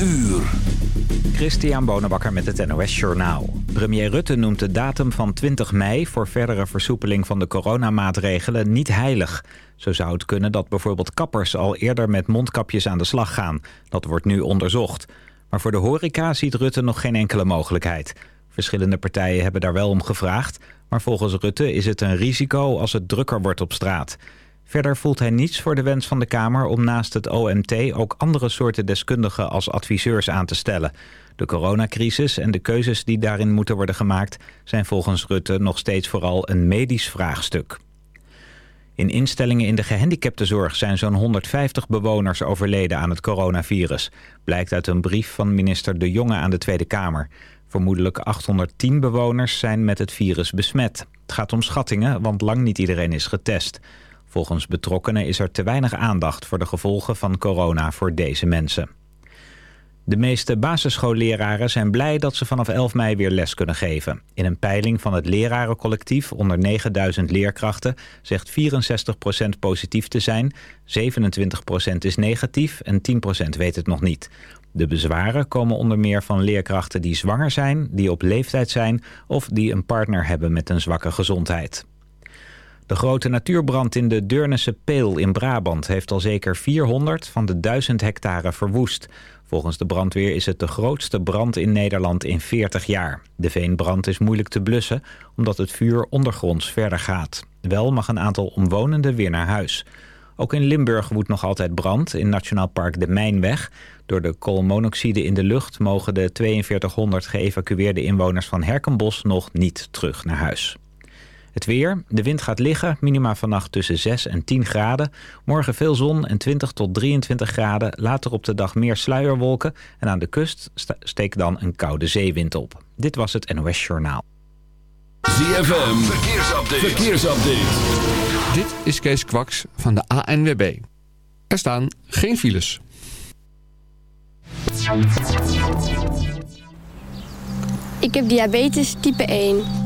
uur. Christian Bonenbakker met het NOS Journaal. Premier Rutte noemt de datum van 20 mei voor verdere versoepeling van de coronamaatregelen niet heilig. Zo zou het kunnen dat bijvoorbeeld kappers al eerder met mondkapjes aan de slag gaan. Dat wordt nu onderzocht. Maar voor de horeca ziet Rutte nog geen enkele mogelijkheid. Verschillende partijen hebben daar wel om gevraagd... maar volgens Rutte is het een risico als het drukker wordt op straat. Verder voelt hij niets voor de wens van de Kamer om naast het OMT ook andere soorten deskundigen als adviseurs aan te stellen. De coronacrisis en de keuzes die daarin moeten worden gemaakt zijn volgens Rutte nog steeds vooral een medisch vraagstuk. In instellingen in de gehandicaptenzorg zijn zo'n 150 bewoners overleden aan het coronavirus. Blijkt uit een brief van minister De Jonge aan de Tweede Kamer. Vermoedelijk 810 bewoners zijn met het virus besmet. Het gaat om schattingen, want lang niet iedereen is getest. Volgens betrokkenen is er te weinig aandacht voor de gevolgen van corona voor deze mensen. De meeste basisschoolleraren zijn blij dat ze vanaf 11 mei weer les kunnen geven. In een peiling van het lerarencollectief onder 9000 leerkrachten zegt 64% positief te zijn, 27% is negatief en 10% weet het nog niet. De bezwaren komen onder meer van leerkrachten die zwanger zijn, die op leeftijd zijn of die een partner hebben met een zwakke gezondheid. De grote natuurbrand in de Deurnense Peel in Brabant heeft al zeker 400 van de 1000 hectare verwoest. Volgens de brandweer is het de grootste brand in Nederland in 40 jaar. De veenbrand is moeilijk te blussen omdat het vuur ondergronds verder gaat. Wel mag een aantal omwonenden weer naar huis. Ook in Limburg woedt nog altijd brand in Nationaal Park de Mijnweg. Door de koolmonoxide in de lucht mogen de 4200 geëvacueerde inwoners van Herkenbos nog niet terug naar huis. Het weer. De wind gaat liggen. Minima vannacht tussen 6 en 10 graden. Morgen veel zon en 20 tot 23 graden. Later op de dag meer sluierwolken. En aan de kust steekt dan een koude zeewind op. Dit was het NOS Journaal. ZFM. Verkeersupdate. Verkeersupdate. Dit is Kees Kwaks van de ANWB. Er staan geen files. Ik heb diabetes type 1.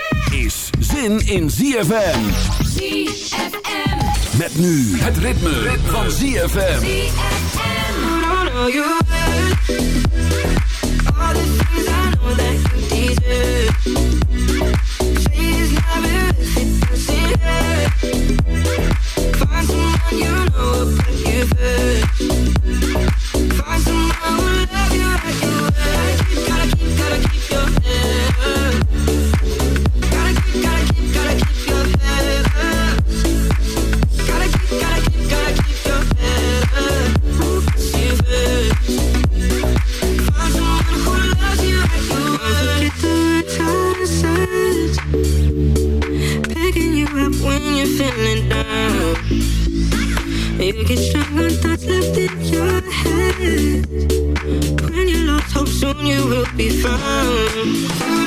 is zin in ZFM. ZFM. Met nu het ritme, van ZFM. Find someone you know will put you first. Find someone who love you like you soon you will be found.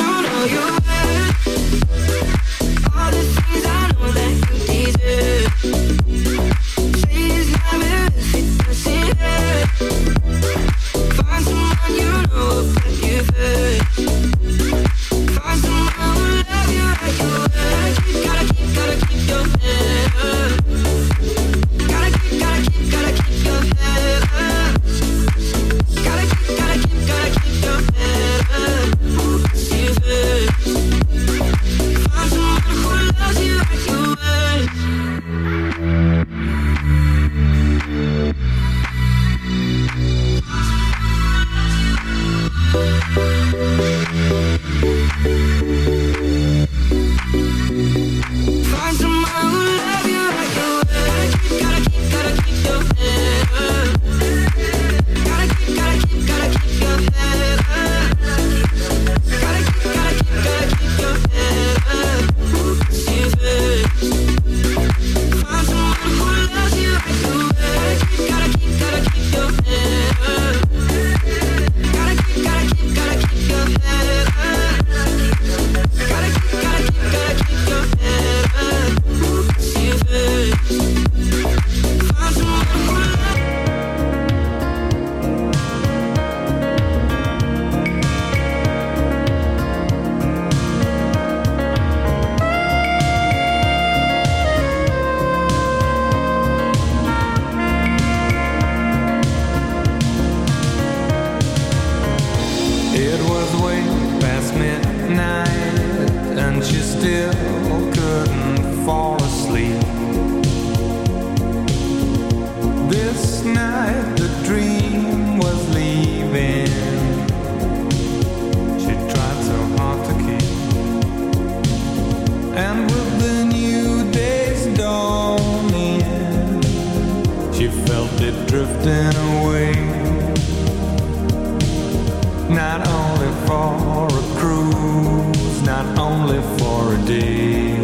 fall asleep. This night the dream was leaving. She tried so hard to keep. And with the new day's dawning, she felt it drifting away. Not only for a cruise, not only for a day.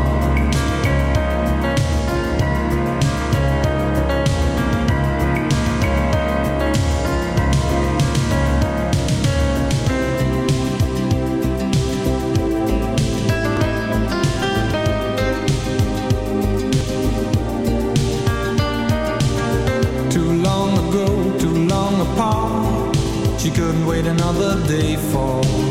another day falls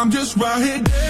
I'm just right here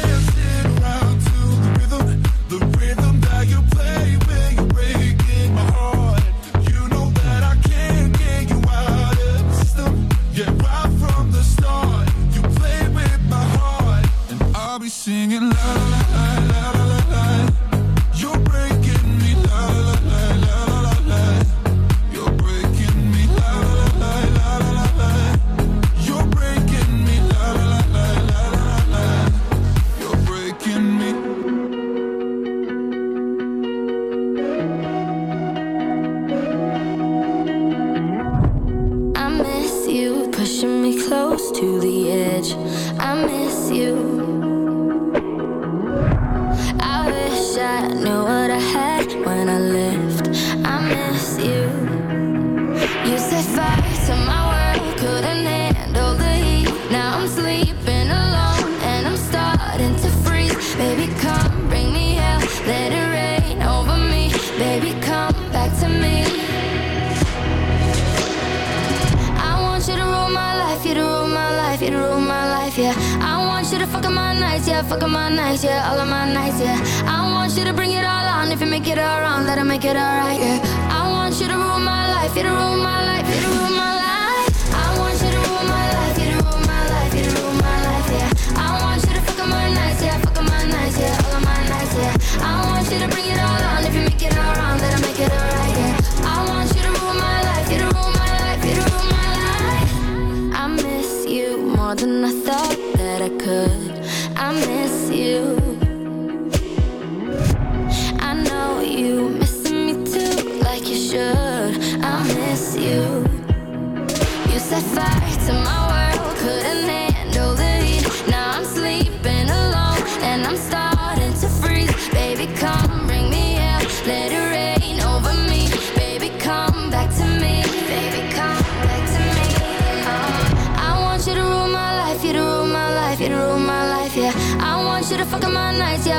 my nights, yeah, fuck up my yeah, all of my nights, yeah. I want you to bring it all on, if you make it all wrong, let it make it alright, yeah. I want you to rule my life, you to rule my life, you to rule my life. I want you to rule my life, you to rule my life, you to rule my life, yeah. I want you to fuck up my nights, yeah, fuck up my nights, yeah, all of my nights, yeah. I want you to bring it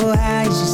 so high.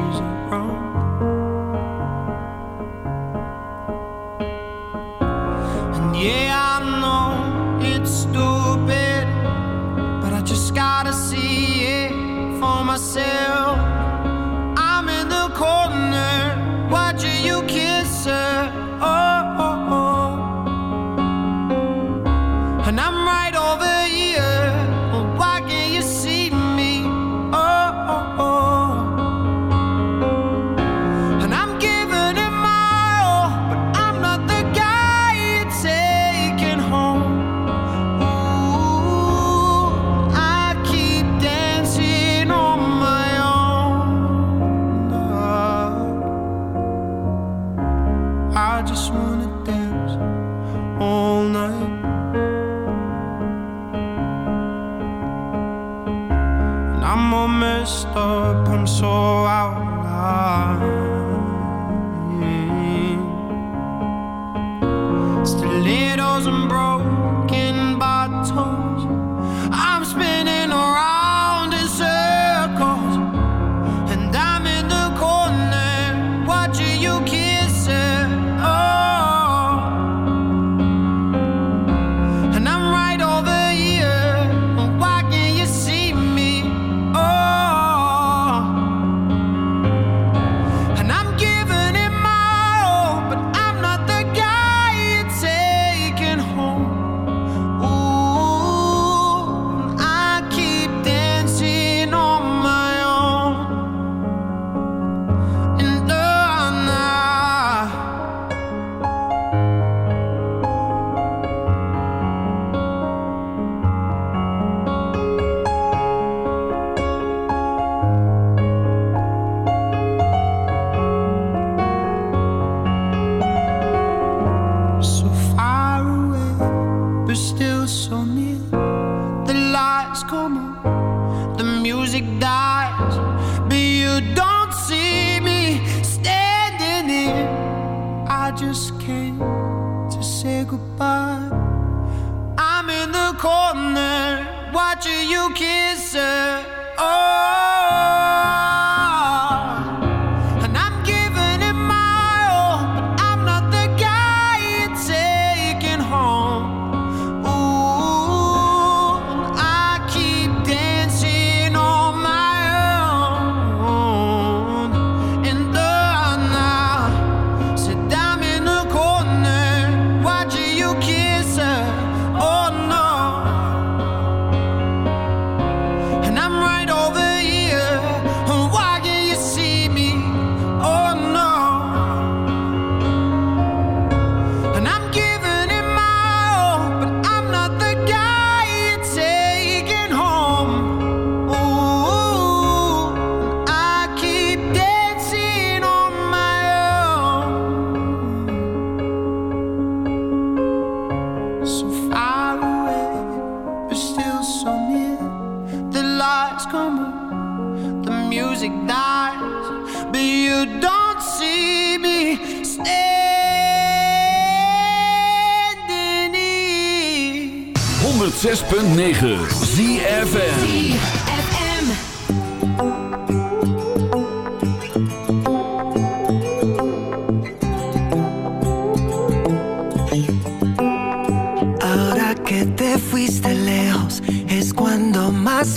106.9 ZFN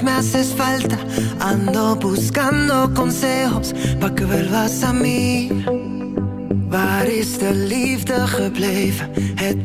me haces falta. Ando buscando consejos pa' que vuelvas a mí. Waar is de liefde gebleven? Het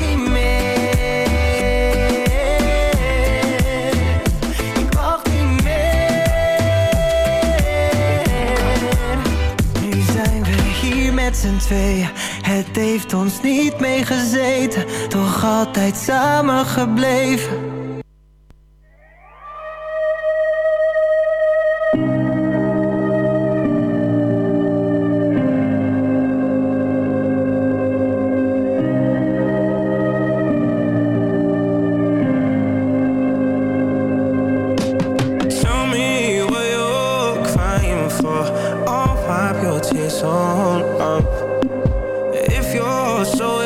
niet meer. Nu zijn we hier met z'n tweeën. Het heeft ons niet meegezeten, toch altijd samen gebleven. Up. If you're so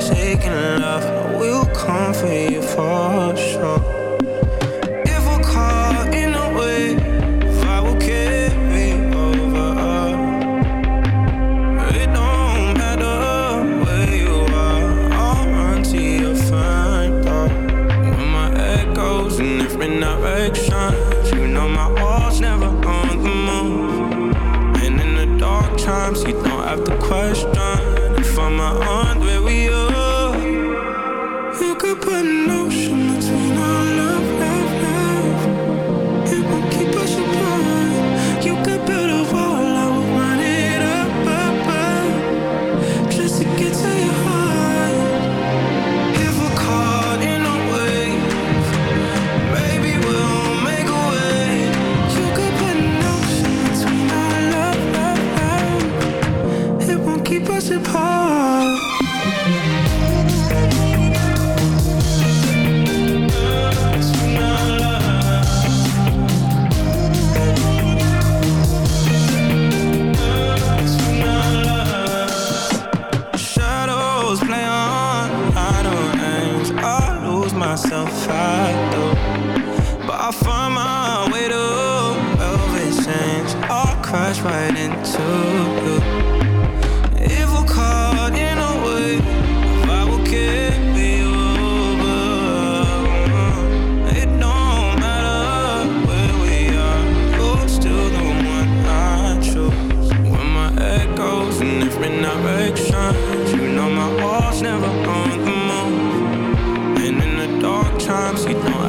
shaking love, I will come for you for sure.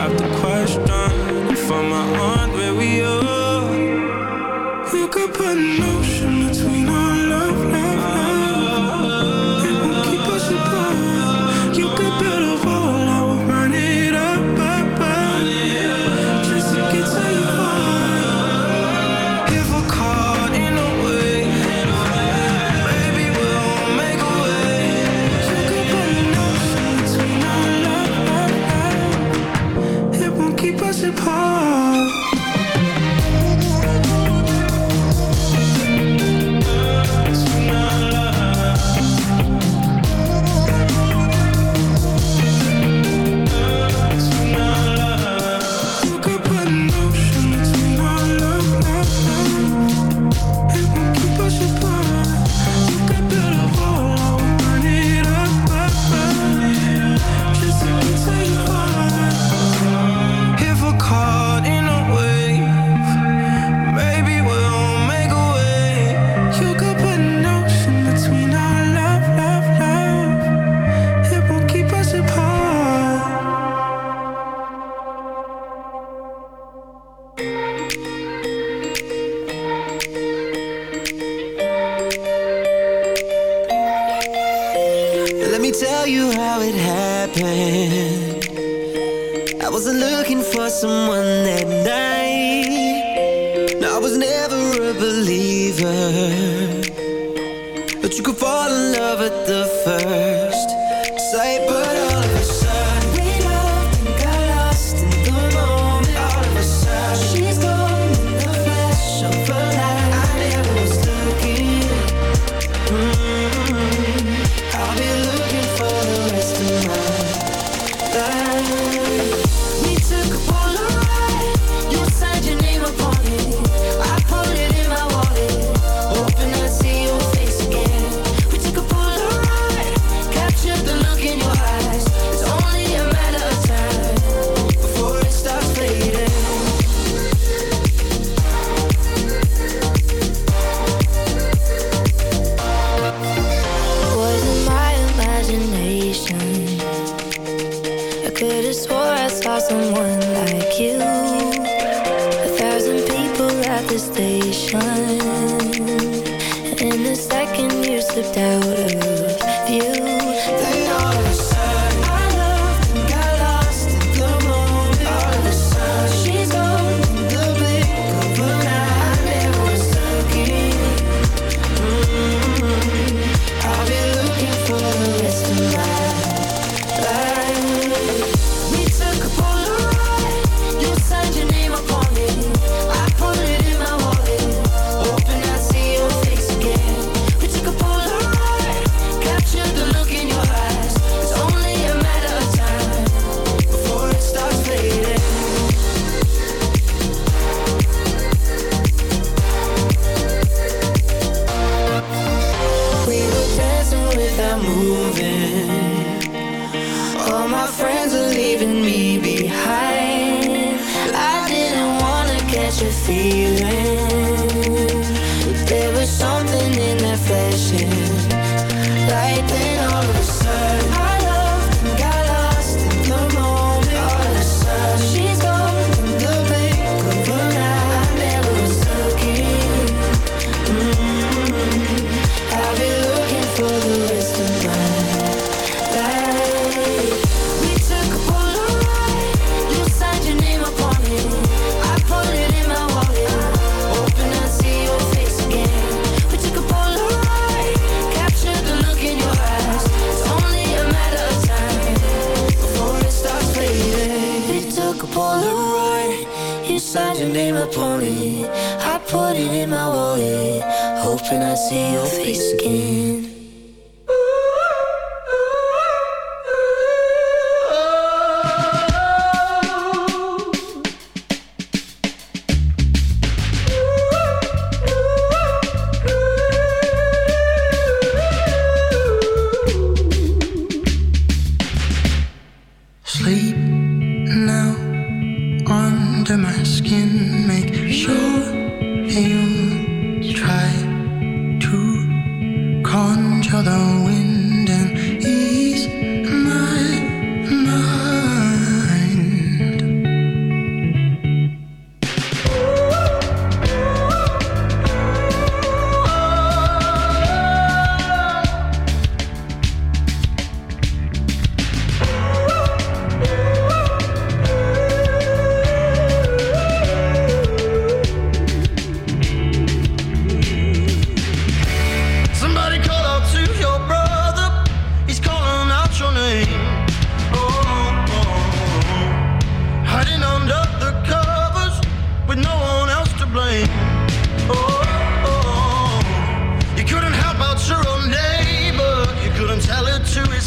have to question if I'm aren't where we are. You could put no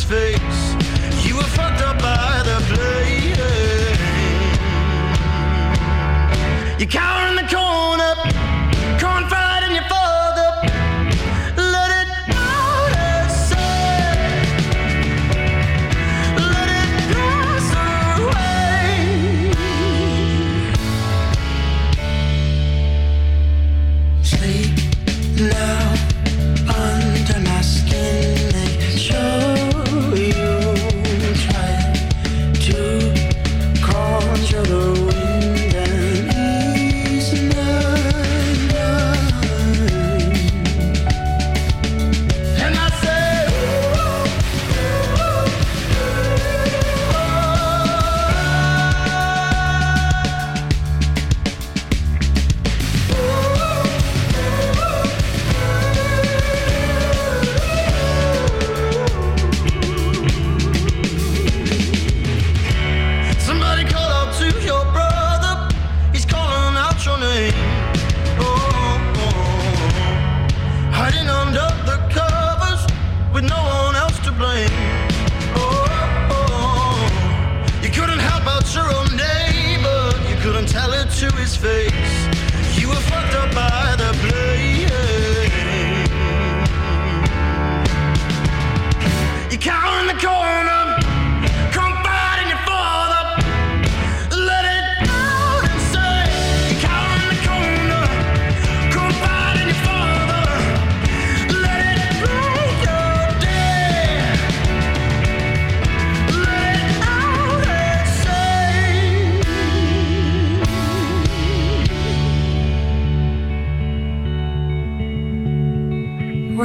face. You were fucked up by the blade. You count.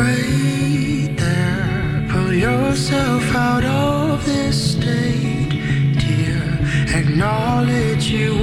right there. Pull yourself out of this state, dear. Acknowledge you.